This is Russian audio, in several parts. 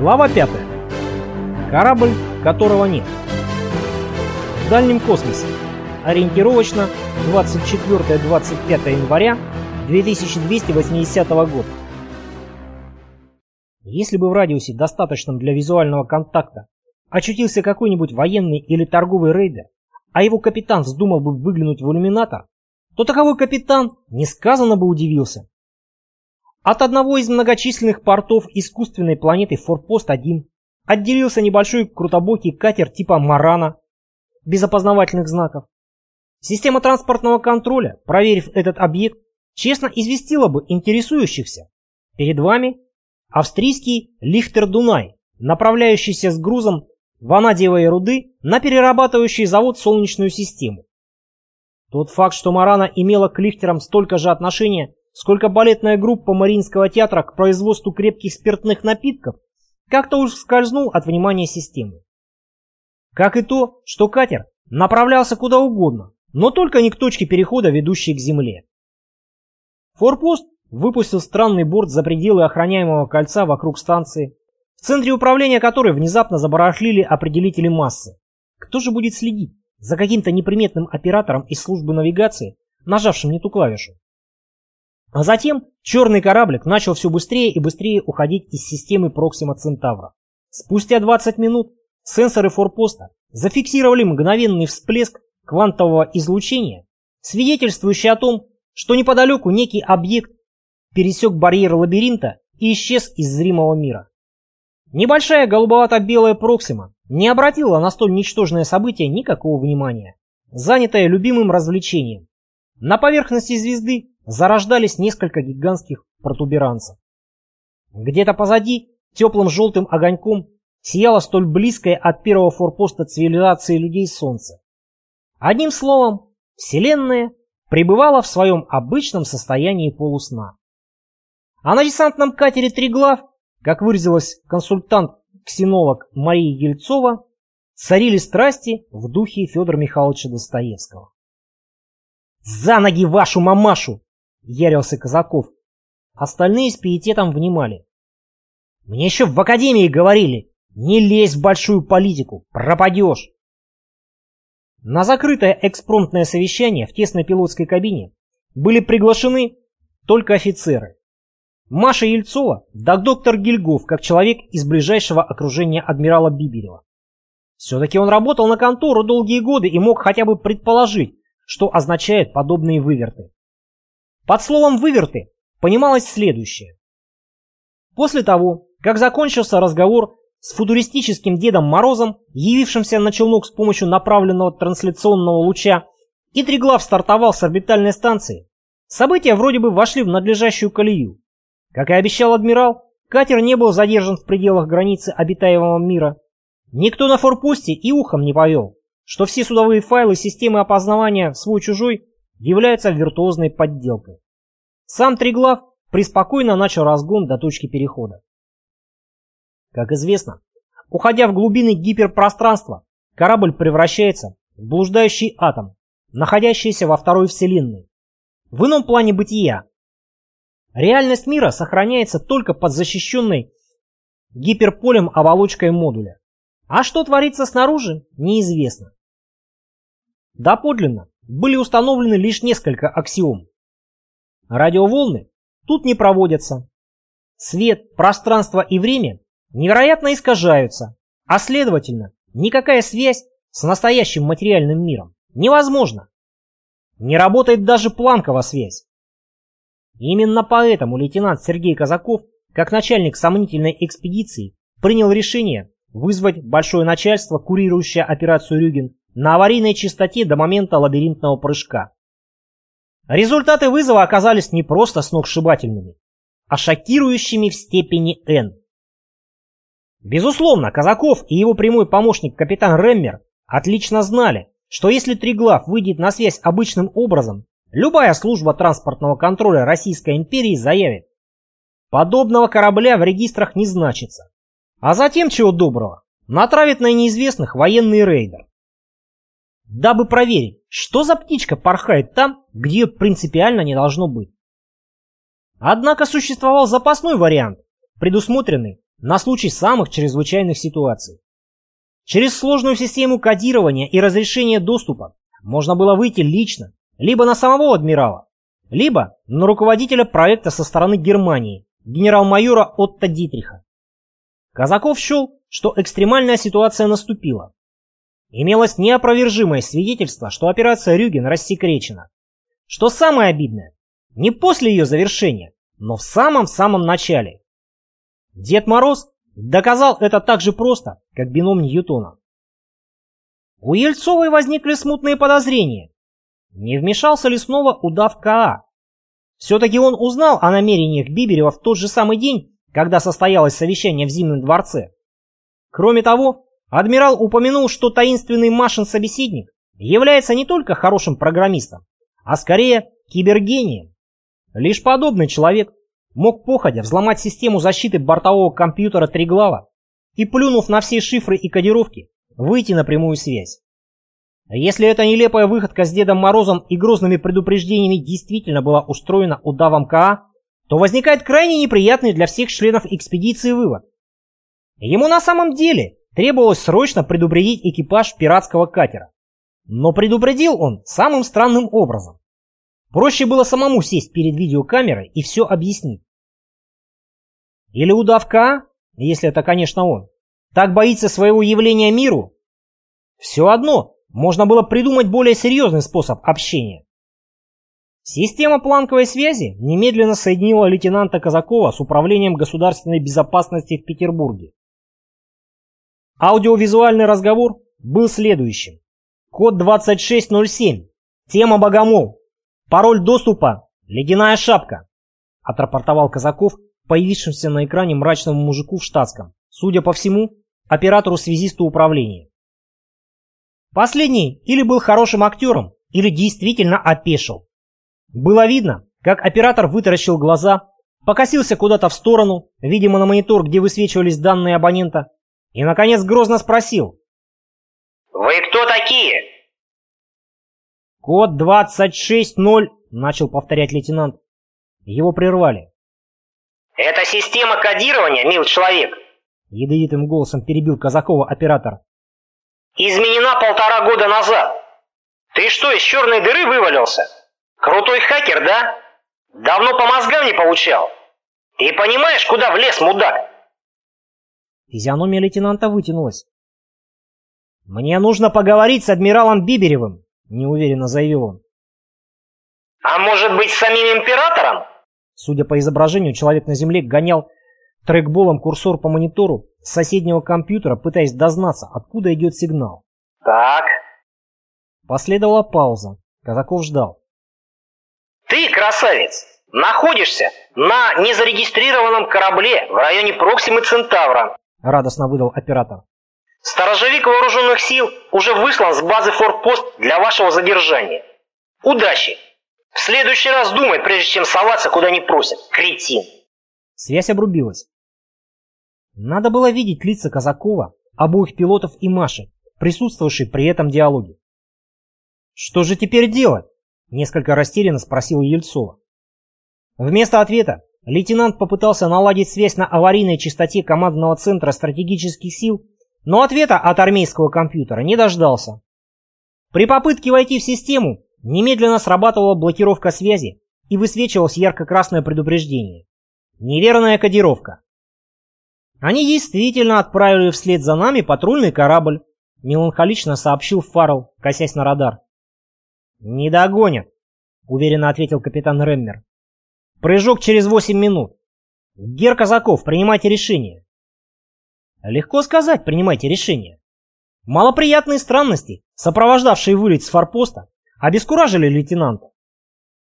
Глава 5. Корабль, которого нет. В дальнем космосе. Ориентировочно 24-25 января 2280 года. Если бы в радиусе, достаточном для визуального контакта, очутился какой-нибудь военный или торговый рейдер, а его капитан вздумал бы выглянуть в иллюминатор, то таковой капитан несказанно бы удивился. От одного из многочисленных портов искусственной планеты Форпост-1 отделился небольшой крутобокий катер типа «Марана» без опознавательных знаков. Система транспортного контроля, проверив этот объект, честно известила бы интересующихся. Перед вами австрийский Лихтер Дунай, направляющийся с грузом ванадиевой руды на перерабатывающий завод Солнечную систему. Тот факт, что Марана имела к лифтерам столько же отношения, сколько балетная группа Мариинского театра к производству крепких спиртных напитков, как-то уж скользнул от внимания системы. Как и то, что катер направлялся куда угодно, но только не к точке перехода, ведущей к земле. Форпост выпустил странный борт за пределы охраняемого кольца вокруг станции, в центре управления которой внезапно забарахлили определители массы. Кто же будет следить? за каким-то неприметным оператором из службы навигации, нажавшим не ту клавишу. А затем черный кораблик начал все быстрее и быстрее уходить из системы Проксима Центавра. Спустя 20 минут сенсоры форпоста зафиксировали мгновенный всплеск квантового излучения, свидетельствующий о том, что неподалеку некий объект пересек барьер лабиринта и исчез из зримого мира. Небольшая голубовато-белая Проксима не обратила на столь ничтожное событие никакого внимания, занятая любимым развлечением. На поверхности звезды зарождались несколько гигантских протуберанцев. Где-то позади, теплым желтым огоньком, сияло столь близкое от первого форпоста цивилизации людей солнце. Одним словом, Вселенная пребывала в своем обычном состоянии полусна. А на десантном катере «Триглав» Как выразилась консультант-ксенолог Мария Ельцова, царили страсти в духе Федора Михайловича Достоевского. «За ноги вашу мамашу!» — ярился Казаков. Остальные с пиететом внимали. «Мне еще в академии говорили, не лезь в большую политику, пропадешь!» На закрытое экспромтное совещание в тесной пилотской кабине были приглашены только офицеры. Маша Ельцова, да доктор Гильгоф, как человек из ближайшего окружения адмирала Биберева. Все-таки он работал на контору долгие годы и мог хотя бы предположить, что означают подобные выверты. Под словом «выверты» понималось следующее. После того, как закончился разговор с футуристическим Дедом Морозом, явившимся на челнок с помощью направленного трансляционного луча, и Триглав стартовал с орбитальной станции, события вроде бы вошли в надлежащую колею. Как и обещал адмирал, катер не был задержан в пределах границы обитаемого мира. Никто на форпосте и ухом не повел, что все судовые файлы системы опознавания свой-чужой являются виртуозной подделкой. Сам Триглав преспокойно начал разгон до точки перехода. Как известно, уходя в глубины гиперпространства, корабль превращается в блуждающий атом, находящийся во второй вселенной. В ином плане бытия, Реальность мира сохраняется только под защищенной гиперполем оболочкой модуля. А что творится снаружи, неизвестно. Доподлинно были установлены лишь несколько аксиом. Радиоволны тут не проводятся. Свет, пространство и время невероятно искажаются, а следовательно, никакая связь с настоящим материальным миром невозможна. Не работает даже планковая связь. Именно поэтому лейтенант Сергей Казаков, как начальник сомнительной экспедиции, принял решение вызвать большое начальство, курирующее операцию «Рюген», на аварийной частоте до момента лабиринтного прыжка. Результаты вызова оказались не просто сногсшибательными, а шокирующими в степени N. Безусловно, Казаков и его прямой помощник капитан Реммер отлично знали, что если Триглав выйдет на связь обычным образом, Любая служба транспортного контроля Российской империи заявит, подобного корабля в регистрах не значится. А затем, чего доброго, натравит на неизвестных военный рейдер. Дабы проверить, что за птичка порхает там, где ее принципиально не должно быть. Однако существовал запасной вариант, предусмотренный на случай самых чрезвычайных ситуаций. Через сложную систему кодирования и разрешения доступа можно было выйти лично, либо на самого адмирала, либо на руководителя проекта со стороны Германии, генерал-майора Отто Дитриха. Казаков счел, что экстремальная ситуация наступила. Имелось неопровержимое свидетельство, что операция «Рюген» рассекречена. Что самое обидное, не после ее завершения, но в самом-самом начале. Дед Мороз доказал это так же просто, как бином Ньютона. У Ельцовой возникли смутные подозрения. Не вмешался ли снова удав КА? Все-таки он узнал о намерениях Биберева в тот же самый день, когда состоялось совещание в Зимнем дворце. Кроме того, адмирал упомянул, что таинственный Машин собеседник является не только хорошим программистом, а скорее кибергением. Лишь подобный человек мог походя взломать систему защиты бортового компьютера Триглава и, плюнув на все шифры и кодировки, выйти на прямую связь. Если эта нелепая выходка с Дедом Морозом и грозными предупреждениями действительно была устроена удавом КА, то возникает крайне неприятный для всех членов экспедиции вывод. Ему на самом деле требовалось срочно предупредить экипаж пиратского катера. Но предупредил он самым странным образом. Проще было самому сесть перед видеокамерой и все объяснить. Или удавка, если это, конечно, он, так боится своего явления миру? Все одно, можно было придумать более серьезный способ общения. Система планковой связи немедленно соединила лейтенанта Казакова с Управлением государственной безопасности в Петербурге. Аудиовизуальный разговор был следующим. Код 2607. Тема Богомол. Пароль доступа — ледяная шапка, отрапортовал Казаков появившимся на экране мрачному мужику в штатском, судя по всему, оператору-связисту управления. Последний или был хорошим актером, или действительно опешил. Было видно, как оператор вытаращил глаза, покосился куда-то в сторону, видимо на монитор, где высвечивались данные абонента, и, наконец, грозно спросил. «Вы кто такие?» «Код 26.0», — начал повторять лейтенант. Его прервали. «Это система кодирования, мил человек», — ядовитым голосом перебил Казакова оператор. «Изменена полтора года назад. Ты что, из черной дыры вывалился? Крутой хакер, да? Давно по мозгам не получал. Ты понимаешь, куда влез, мудак?» Физиономия лейтенанта вытянулась. «Мне нужно поговорить с адмиралом Биберевым», неуверенно заявил он. «А может быть, с самим императором?» Судя по изображению, человек на земле гонял трекболом курсор по монитору с соседнего компьютера, пытаясь дознаться, откуда идет сигнал. «Так...» Последовала пауза. Казаков ждал. «Ты, красавец, находишься на незарегистрированном корабле в районе Проксимы Центавра», радостно выдал оператор. Сторожевик вооруженных сил уже выслан с базы форпост для вашего задержания. Удачи! В следующий раз думай, прежде чем соваться куда не просят. Кретин!» Связь обрубилась. Надо было видеть лица Казакова, обоих пилотов и Маши, присутствовавшей при этом диалоге. «Что же теперь делать?» — несколько растерянно спросила Ельцова. Вместо ответа лейтенант попытался наладить связь на аварийной частоте командного центра стратегических сил но ответа от армейского компьютера не дождался. При попытке войти в систему немедленно срабатывала блокировка связи и высвечивалось ярко-красное предупреждение. Неверная кодировка. Они действительно отправили вслед за нами патрульный корабль, меланхолично сообщил Фаррелл, косясь на радар. «Не догонят», — уверенно ответил капитан Реммер. «Прыжок через восемь минут. Гер Казаков, принимайте решение. Легко сказать, принимайте решение. Малоприятные странности, сопровождавшие вылет с форпоста, обескуражили лейтенанта.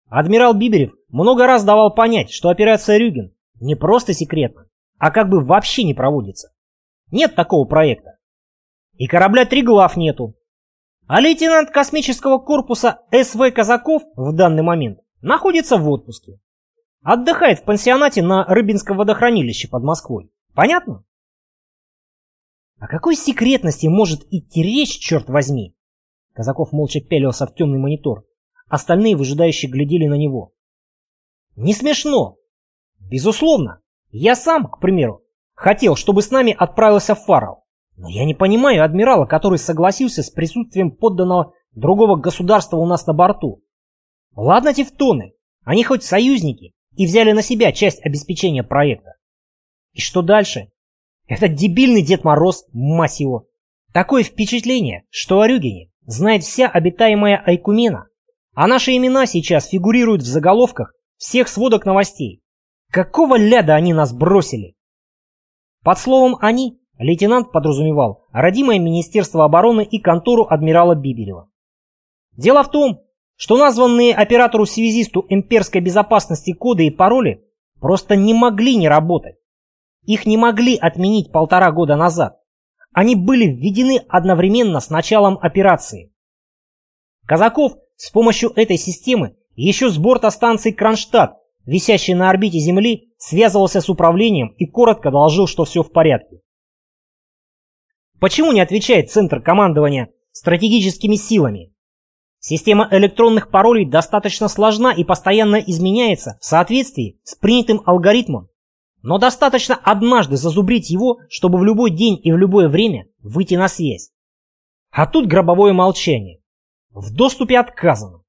Адмирал Биберев много раз давал понять, что операция «Рюген» не просто секретна, а как бы вообще не проводится. Нет такого проекта. И корабля «Триглав» нету. А лейтенант космического корпуса СВ Казаков в данный момент находится в отпуске. Отдыхает в пансионате на Рыбинском водохранилище под Москвой. Понятно? О какой секретности может идти речь, черт возьми? Казаков молча пялился в темный монитор. Остальные выжидающие глядели на него. Не смешно. Безусловно. Я сам, к примеру, хотел, чтобы с нами отправился Фаррелл. Но я не понимаю адмирала, который согласился с присутствием подданного другого государства у нас на борту. Ладно тевтоны, они хоть союзники и взяли на себя часть обеспечения проекта. И что дальше? Этот дебильный Дед Мороз, мать его. Такое впечатление, что о Рюгене знает вся обитаемая Айкумена, а наши имена сейчас фигурируют в заголовках всех сводок новостей. Какого ляда они нас бросили? Под словом «они» лейтенант подразумевал родимое Министерство обороны и контору адмирала Бибелева. Дело в том, что названные оператору-связисту имперской безопасности коды и пароли просто не могли не работать. Их не могли отменить полтора года назад. Они были введены одновременно с началом операции. Казаков с помощью этой системы еще с борта станции Кронштадт, висящей на орбите Земли, связывался с управлением и коротко доложил, что все в порядке. Почему не отвечает Центр командования стратегическими силами? Система электронных паролей достаточно сложна и постоянно изменяется в соответствии с принятым алгоритмом. Но достаточно однажды зазубрить его, чтобы в любой день и в любое время выйти на связь. А тут гробовое молчание. В доступе отказано.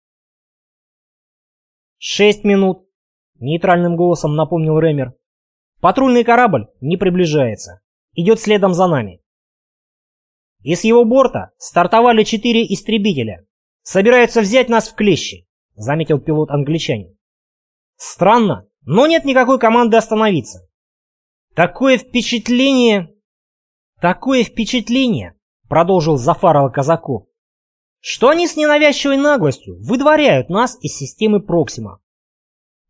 «Шесть минут», — нейтральным голосом напомнил Рэмер. «Патрульный корабль не приближается. Идет следом за нами». И с его борта стартовали четыре истребителя. Собираются взять нас в клещи, заметил пилот-англичанин. Странно, но нет никакой команды остановиться. Такое впечатление... Такое впечатление, продолжил Зафарова Казаков, что они с ненавязчивой наглостью выдворяют нас из системы Проксима.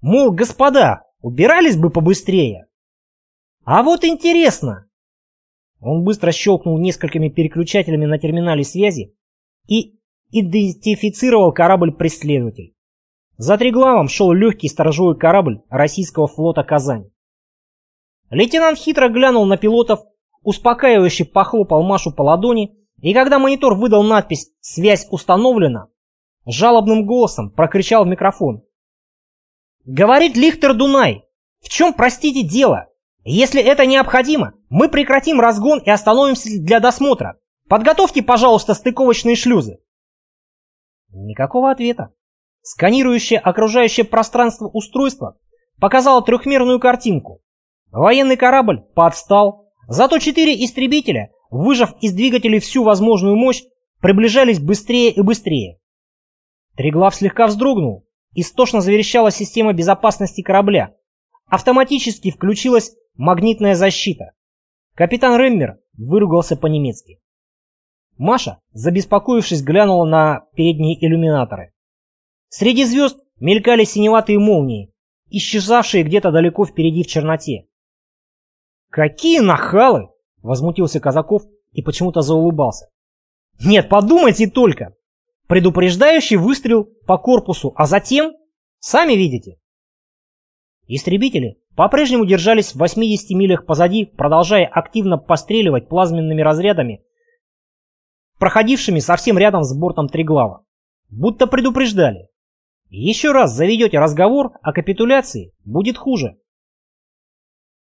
Мол, господа, убирались бы побыстрее. А вот интересно, он быстро щелкнул несколькими переключателями на терминале связи и идентифицировал корабль-преследователь. За триглавом шел легкий сторожевой корабль российского флота «Казань». Лейтенант хитро глянул на пилотов, успокаивающе похлопал Машу по ладони, и когда монитор выдал надпись «Связь установлена», жалобным голосом прокричал в микрофон. «Говорит Лихтер Дунай, в чем, простите, дело? Если это необходимо, мы прекратим разгон и остановимся для досмотра. Подготовьте, пожалуйста, стыковочные шлюзы. Никакого ответа. Сканирующее окружающее пространство устройства показало трехмерную картинку. Военный корабль подстал, зато четыре истребителя, выжав из двигателей всю возможную мощь, приближались быстрее и быстрее. Триглав слегка вздрогнул. Истошно заверещала система безопасности корабля. Автоматически включилась Магнитная защита. Капитан Реммер выругался по-немецки. Маша, забеспокоившись, глянула на передние иллюминаторы. Среди звезд мелькали синеватые молнии, исчезавшие где-то далеко впереди в черноте. «Какие нахалы!» — возмутился Казаков и почему-то заулыбался. «Нет, подумайте только! Предупреждающий выстрел по корпусу, а затем... Сами видите!» Истребители по-прежнему держались в 80 милях позади, продолжая активно постреливать плазменными разрядами, проходившими совсем рядом с бортом Триглава. Будто предупреждали. Еще раз заведете разговор о капитуляции, будет хуже.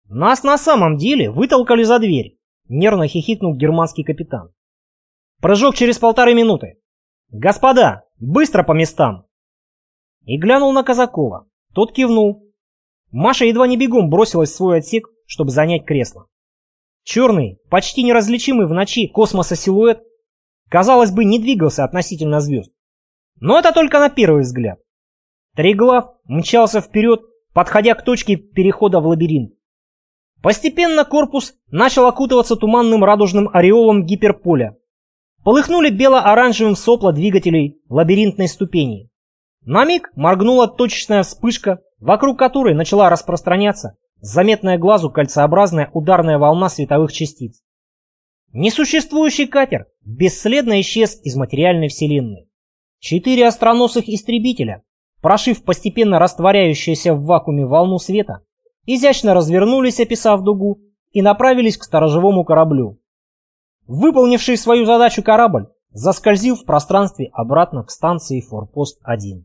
Нас на самом деле вытолкали за дверь, нервно хихикнул германский капитан. Прыжок через полторы минуты. Господа, быстро по местам. И глянул на Казакова. Тот кивнул, Маша едва не бегом бросилась в свой отсек, чтобы занять кресло. Черный, почти неразличимый в ночи космоса силуэт, казалось бы, не двигался относительно звезд. Но это только на первый взгляд. Триглав мчался вперед, подходя к точке перехода в лабиринт. Постепенно корпус начал окутываться туманным радужным ореолом гиперполя. Полыхнули бело-оранжевым сопла двигателей лабиринтной ступени. На миг моргнула точечная вспышка, вокруг которой начала распространяться заметная глазу кольцеобразная ударная волна световых частиц. Несуществующий катер бесследно исчез из материальной вселенной. Четыре остроносых истребителя, прошив постепенно растворяющуюся в вакууме волну света, изящно развернулись, описав дугу, и направились к сторожевому кораблю. Выполнивший свою задачу корабль заскользил в пространстве обратно к станции Форпост-1.